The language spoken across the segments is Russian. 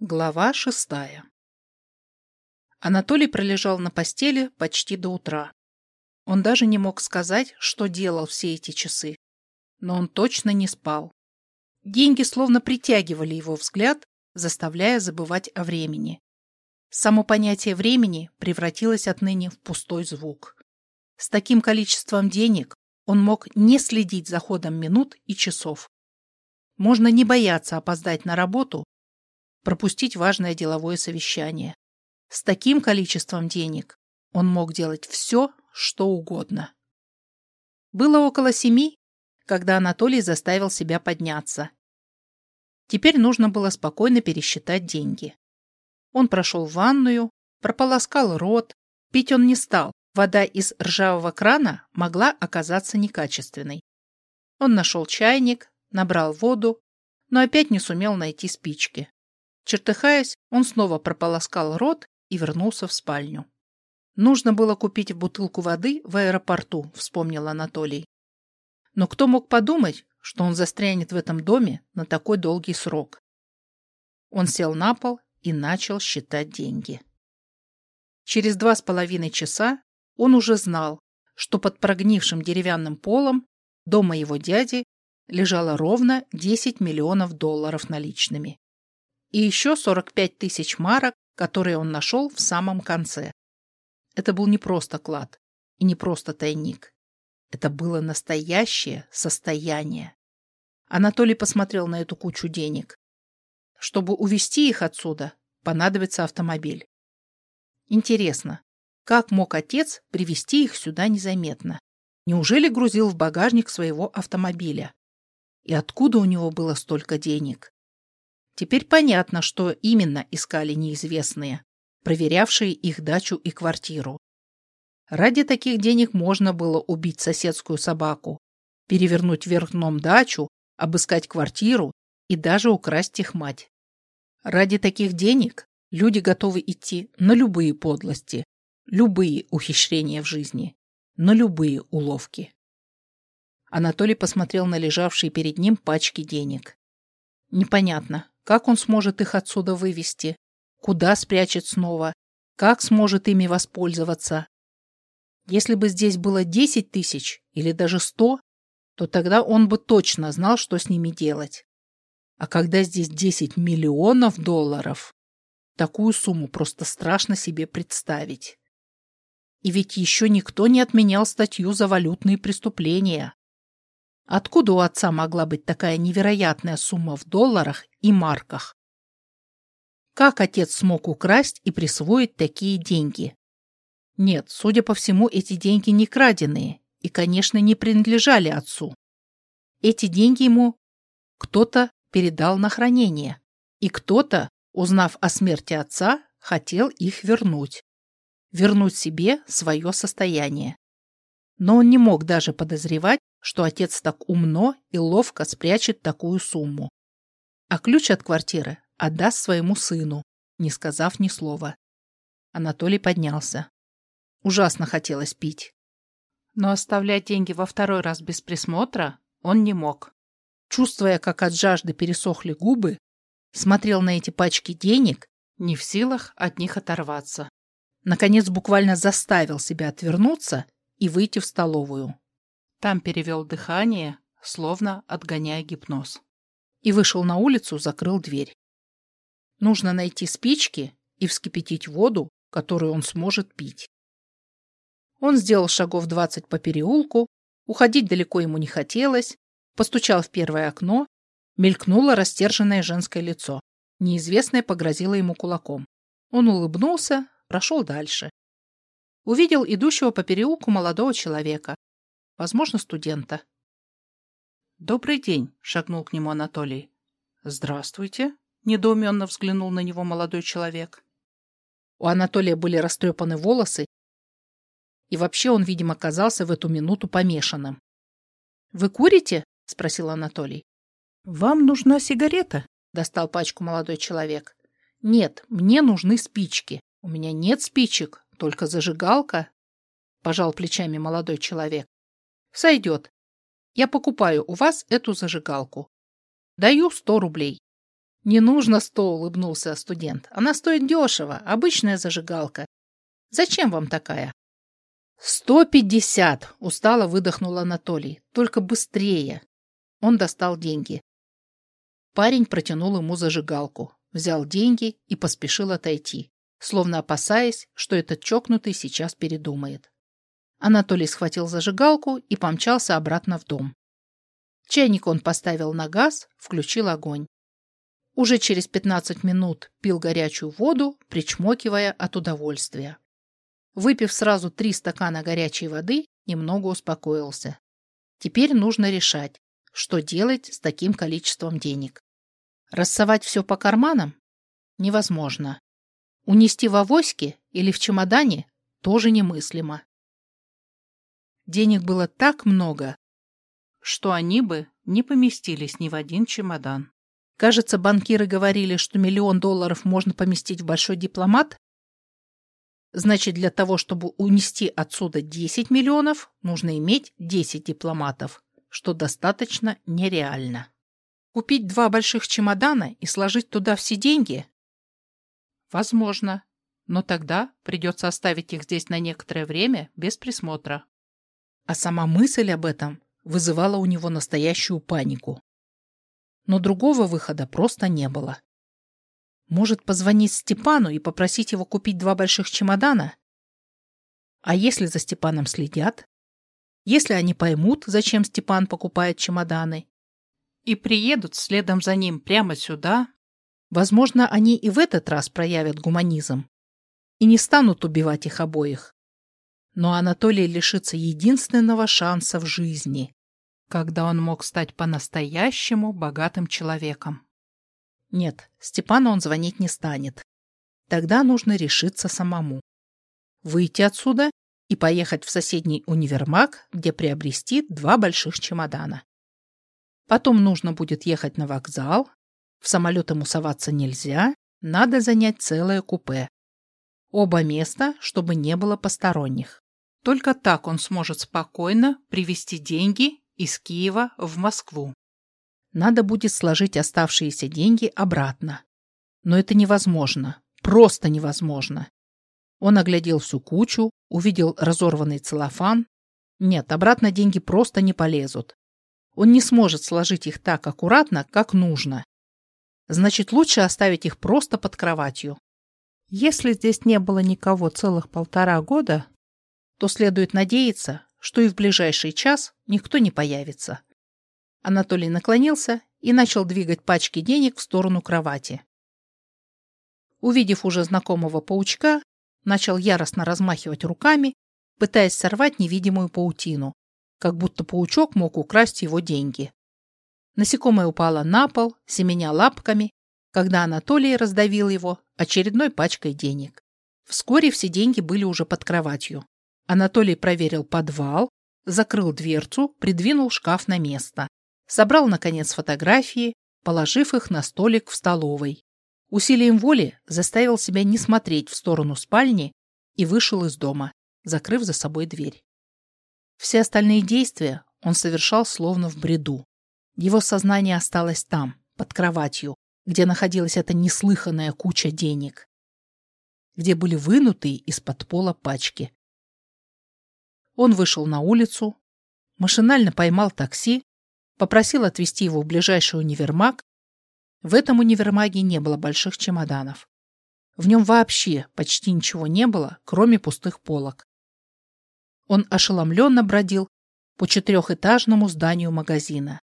Глава шестая Анатолий пролежал на постели почти до утра. Он даже не мог сказать, что делал все эти часы. Но он точно не спал. Деньги словно притягивали его взгляд, заставляя забывать о времени. Само понятие времени превратилось отныне в пустой звук. С таким количеством денег он мог не следить за ходом минут и часов. Можно не бояться опоздать на работу, пропустить важное деловое совещание. С таким количеством денег он мог делать все, что угодно. Было около семи, когда Анатолий заставил себя подняться. Теперь нужно было спокойно пересчитать деньги. Он прошел в ванную, прополоскал рот, пить он не стал, вода из ржавого крана могла оказаться некачественной. Он нашел чайник, набрал воду, но опять не сумел найти спички. Чертыхаясь, он снова прополоскал рот и вернулся в спальню. Нужно было купить бутылку воды в аэропорту, вспомнил Анатолий. Но кто мог подумать, что он застрянет в этом доме на такой долгий срок? Он сел на пол и начал считать деньги. Через два с половиной часа он уже знал, что под прогнившим деревянным полом дома его дяди лежало ровно 10 миллионов долларов наличными. И еще 45 тысяч марок, которые он нашел в самом конце. Это был не просто клад и не просто тайник. Это было настоящее состояние. Анатолий посмотрел на эту кучу денег. Чтобы увезти их отсюда, понадобится автомобиль. Интересно, как мог отец привезти их сюда незаметно? Неужели грузил в багажник своего автомобиля? И откуда у него было столько денег? Теперь понятно, что именно искали неизвестные, проверявшие их дачу и квартиру. Ради таких денег можно было убить соседскую собаку, перевернуть вверх дном дачу, обыскать квартиру и даже украсть их мать. Ради таких денег люди готовы идти на любые подлости, любые ухищрения в жизни, на любые уловки. Анатолий посмотрел на лежавшие перед ним пачки денег. Непонятно, как он сможет их отсюда вывести, куда спрячет снова, как сможет ими воспользоваться. Если бы здесь было 10 тысяч или даже 100, то тогда он бы точно знал, что с ними делать. А когда здесь 10 миллионов долларов, такую сумму просто страшно себе представить. И ведь еще никто не отменял статью за валютные преступления. Откуда у отца могла быть такая невероятная сумма в долларах и марках? Как отец смог украсть и присвоить такие деньги? Нет, судя по всему, эти деньги не краденые и, конечно, не принадлежали отцу. Эти деньги ему кто-то передал на хранение, и кто-то, узнав о смерти отца, хотел их вернуть. Вернуть себе свое состояние. Но он не мог даже подозревать, что отец так умно и ловко спрячет такую сумму. А ключ от квартиры отдаст своему сыну, не сказав ни слова. Анатолий поднялся. Ужасно хотелось пить. Но оставлять деньги во второй раз без присмотра он не мог. Чувствуя, как от жажды пересохли губы, смотрел на эти пачки денег, не в силах от них оторваться. Наконец буквально заставил себя отвернуться и выйти в столовую. Там перевел дыхание, словно отгоняя гипноз. И вышел на улицу, закрыл дверь. Нужно найти спички и вскипятить воду, которую он сможет пить. Он сделал шагов двадцать по переулку, уходить далеко ему не хотелось, постучал в первое окно, мелькнуло растерженное женское лицо. Неизвестное погрозило ему кулаком. Он улыбнулся, прошел дальше. Увидел идущего по переулку молодого человека, возможно, студента. «Добрый день», — шагнул к нему Анатолий. «Здравствуйте», — недоуменно взглянул на него молодой человек. У Анатолия были растрепаны волосы, и вообще он, видимо, казался в эту минуту помешанным. «Вы курите?» — спросил Анатолий. «Вам нужна сигарета?» — достал пачку молодой человек. «Нет, мне нужны спички. У меня нет спичек, только зажигалка, — пожал плечами молодой человек. — Сойдет. Я покупаю у вас эту зажигалку. Даю сто рублей. «Не нужно сто», — улыбнулся студент. «Она стоит дешево, обычная зажигалка. Зачем вам такая?» «Сто пятьдесят!» — устало выдохнул Анатолий. «Только быстрее!» Он достал деньги. Парень протянул ему зажигалку, взял деньги и поспешил отойти, словно опасаясь, что этот чокнутый сейчас передумает. Анатолий схватил зажигалку и помчался обратно в дом. Чайник он поставил на газ, включил огонь. Уже через 15 минут пил горячую воду, причмокивая от удовольствия. Выпив сразу три стакана горячей воды, немного успокоился. Теперь нужно решать, что делать с таким количеством денег. Рассовать все по карманам? Невозможно. Унести в авоське или в чемодане тоже немыслимо. Денег было так много, что они бы не поместились ни в один чемодан. Кажется, банкиры говорили, что миллион долларов можно поместить в большой дипломат. Значит, для того, чтобы унести отсюда 10 миллионов, нужно иметь 10 дипломатов, что достаточно нереально. Купить два больших чемодана и сложить туда все деньги? Возможно, но тогда придется оставить их здесь на некоторое время без присмотра. А сама мысль об этом вызывала у него настоящую панику но другого выхода просто не было. Может, позвонить Степану и попросить его купить два больших чемодана? А если за Степаном следят? Если они поймут, зачем Степан покупает чемоданы, и приедут следом за ним прямо сюда, возможно, они и в этот раз проявят гуманизм и не станут убивать их обоих. Но Анатолий лишится единственного шанса в жизни когда он мог стать по-настоящему богатым человеком. Нет, Степану он звонить не станет. Тогда нужно решиться самому. Выйти отсюда и поехать в соседний универмаг, где приобрести два больших чемодана. Потом нужно будет ехать на вокзал. В самолет ему соваться нельзя, надо занять целое купе. Оба места, чтобы не было посторонних. Только так он сможет спокойно привезти деньги из Киева в Москву. Надо будет сложить оставшиеся деньги обратно. Но это невозможно. Просто невозможно. Он оглядел всю кучу, увидел разорванный целлофан. Нет, обратно деньги просто не полезут. Он не сможет сложить их так аккуратно, как нужно. Значит, лучше оставить их просто под кроватью. Если здесь не было никого целых полтора года, то следует надеяться, что и в ближайший час никто не появится. Анатолий наклонился и начал двигать пачки денег в сторону кровати. Увидев уже знакомого паучка, начал яростно размахивать руками, пытаясь сорвать невидимую паутину, как будто паучок мог украсть его деньги. Насекомое упало на пол, семеня лапками, когда Анатолий раздавил его очередной пачкой денег. Вскоре все деньги были уже под кроватью. Анатолий проверил подвал, закрыл дверцу, придвинул шкаф на место. Собрал, наконец, фотографии, положив их на столик в столовой. Усилием воли заставил себя не смотреть в сторону спальни и вышел из дома, закрыв за собой дверь. Все остальные действия он совершал словно в бреду. Его сознание осталось там, под кроватью, где находилась эта неслыханная куча денег, где были вынутые из-под пола пачки, он вышел на улицу, машинально поймал такси, попросил отвезти его в ближайший универмаг. В этом универмаге не было больших чемоданов. В нем вообще почти ничего не было, кроме пустых полок. Он ошеломленно бродил по четырехэтажному зданию магазина.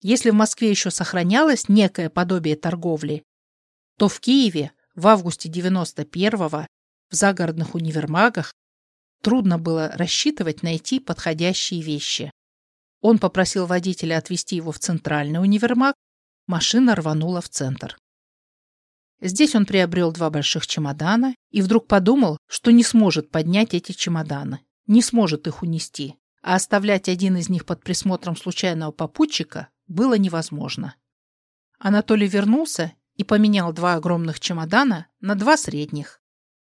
Если в Москве еще сохранялось некое подобие торговли, то в Киеве в августе 91-го в загородных универмагах Трудно было рассчитывать найти подходящие вещи. Он попросил водителя отвезти его в центральный универмаг, машина рванула в центр. Здесь он приобрел два больших чемодана и вдруг подумал, что не сможет поднять эти чемоданы, не сможет их унести, а оставлять один из них под присмотром случайного попутчика было невозможно. Анатолий вернулся и поменял два огромных чемодана на два средних.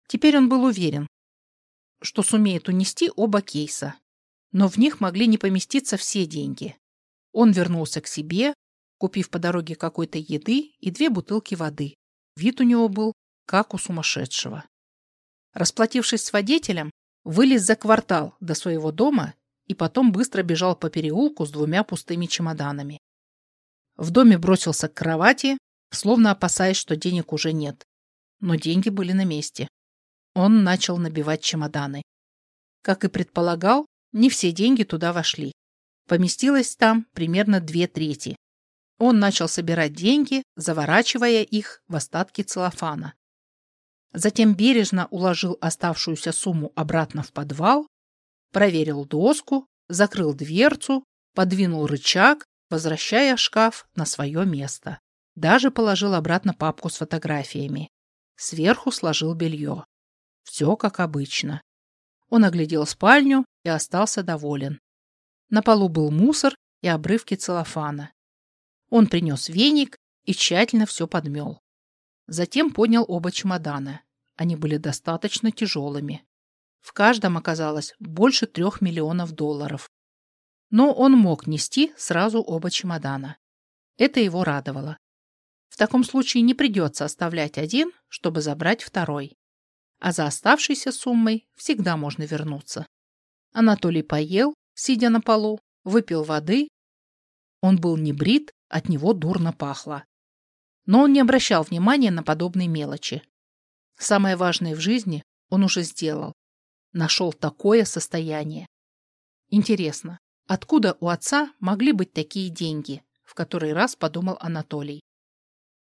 Теперь он был уверен, что сумеет унести оба кейса. Но в них могли не поместиться все деньги. Он вернулся к себе, купив по дороге какой-то еды и две бутылки воды. Вид у него был как у сумасшедшего. Расплатившись с водителем, вылез за квартал до своего дома и потом быстро бежал по переулку с двумя пустыми чемоданами. В доме бросился к кровати, словно опасаясь, что денег уже нет. Но деньги были на месте. Он начал набивать чемоданы. Как и предполагал, не все деньги туда вошли. Поместилось там примерно две трети. Он начал собирать деньги, заворачивая их в остатки целлофана. Затем бережно уложил оставшуюся сумму обратно в подвал, проверил доску, закрыл дверцу, подвинул рычаг, возвращая шкаф на свое место. Даже положил обратно папку с фотографиями. Сверху сложил белье. Все как обычно. Он оглядел спальню и остался доволен. На полу был мусор и обрывки целлофана. Он принес веник и тщательно все подмел. Затем поднял оба чемодана. Они были достаточно тяжелыми. В каждом оказалось больше трех миллионов долларов. Но он мог нести сразу оба чемодана. Это его радовало. В таком случае не придется оставлять один, чтобы забрать второй. А за оставшейся суммой всегда можно вернуться. Анатолий поел, сидя на полу, выпил воды. Он был не брит, от него дурно пахло. Но он не обращал внимания на подобные мелочи. Самое важное в жизни он уже сделал. Нашел такое состояние. Интересно, откуда у отца могли быть такие деньги, в который раз подумал Анатолий.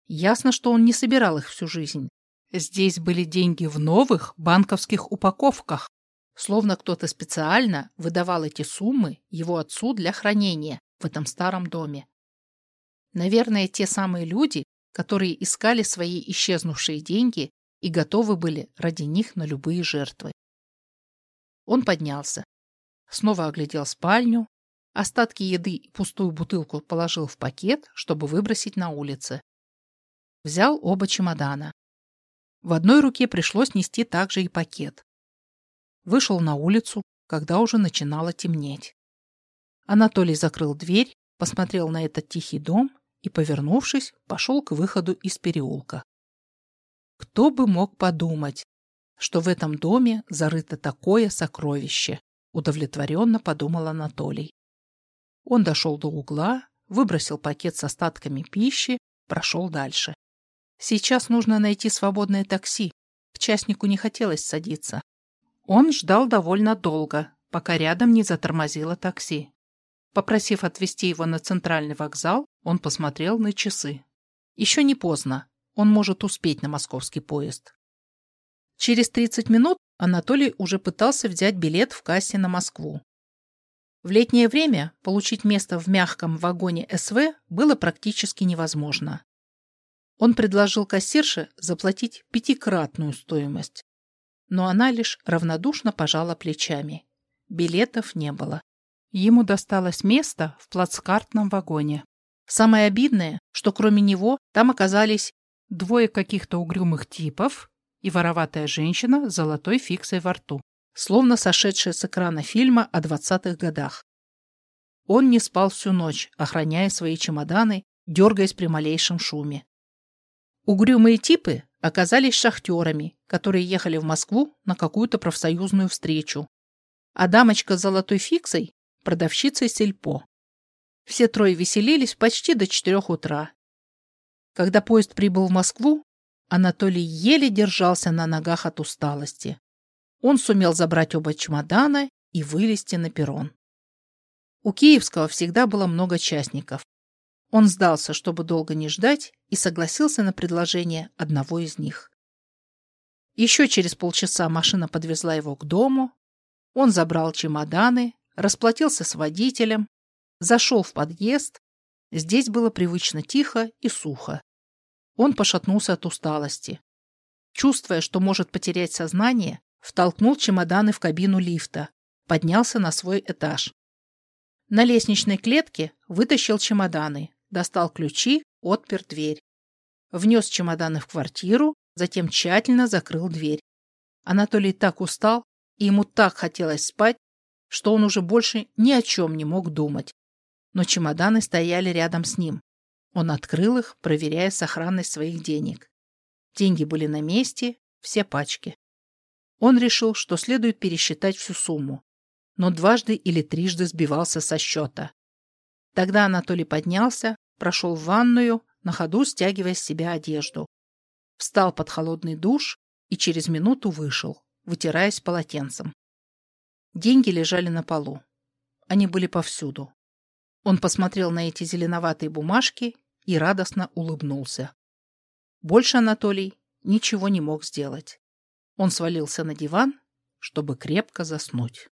Ясно, что он не собирал их всю жизнь. Здесь были деньги в новых банковских упаковках, словно кто-то специально выдавал эти суммы его отцу для хранения в этом старом доме. Наверное, те самые люди, которые искали свои исчезнувшие деньги и готовы были ради них на любые жертвы. Он поднялся, снова оглядел спальню, остатки еды и пустую бутылку положил в пакет, чтобы выбросить на улице. Взял оба чемодана. В одной руке пришлось нести также и пакет. Вышел на улицу, когда уже начинало темнеть. Анатолий закрыл дверь, посмотрел на этот тихий дом и, повернувшись, пошел к выходу из переулка. Кто бы мог подумать, что в этом доме зарыто такое сокровище, удовлетворенно подумал Анатолий. Он дошел до угла, выбросил пакет с остатками пищи, прошел дальше. Сейчас нужно найти свободное такси. К частнику не хотелось садиться. Он ждал довольно долго, пока рядом не затормозило такси. Попросив отвезти его на центральный вокзал, он посмотрел на часы. Еще не поздно. Он может успеть на московский поезд. Через 30 минут Анатолий уже пытался взять билет в кассе на Москву. В летнее время получить место в мягком вагоне СВ было практически невозможно. Он предложил кассирше заплатить пятикратную стоимость. Но она лишь равнодушно пожала плечами. Билетов не было. Ему досталось место в плацкартном вагоне. Самое обидное, что кроме него там оказались двое каких-то угрюмых типов и вороватая женщина с золотой фиксой во рту, словно сошедшая с экрана фильма о двадцатых годах. Он не спал всю ночь, охраняя свои чемоданы, дергаясь при малейшем шуме. Угрюмые типы оказались шахтерами, которые ехали в Москву на какую-то профсоюзную встречу, а дамочка с золотой фиксой – продавщицей сельпо. Все трое веселились почти до четырех утра. Когда поезд прибыл в Москву, Анатолий еле держался на ногах от усталости. Он сумел забрать оба чемодана и вылезти на перрон. У Киевского всегда было много частников, он сдался, чтобы долго не ждать, и согласился на предложение одного из них. Еще через полчаса машина подвезла его к дому. Он забрал чемоданы, расплатился с водителем, зашел в подъезд. Здесь было привычно тихо и сухо. Он пошатнулся от усталости. Чувствуя, что может потерять сознание, втолкнул чемоданы в кабину лифта, поднялся на свой этаж. На лестничной клетке вытащил чемоданы, достал ключи, отпер дверь. Внес чемоданы в квартиру, затем тщательно закрыл дверь. Анатолий так устал, и ему так хотелось спать, что он уже больше ни о чем не мог думать. Но чемоданы стояли рядом с ним. Он открыл их, проверяя сохранность своих денег. Деньги были на месте, все пачки. Он решил, что следует пересчитать всю сумму, но дважды или трижды сбивался со счета. Тогда Анатолий поднялся, прошел в ванную, на ходу стягивая с себя одежду. Встал под холодный душ и через минуту вышел, вытираясь полотенцем. Деньги лежали на полу. Они были повсюду. Он посмотрел на эти зеленоватые бумажки и радостно улыбнулся. Больше Анатолий ничего не мог сделать. Он свалился на диван, чтобы крепко заснуть.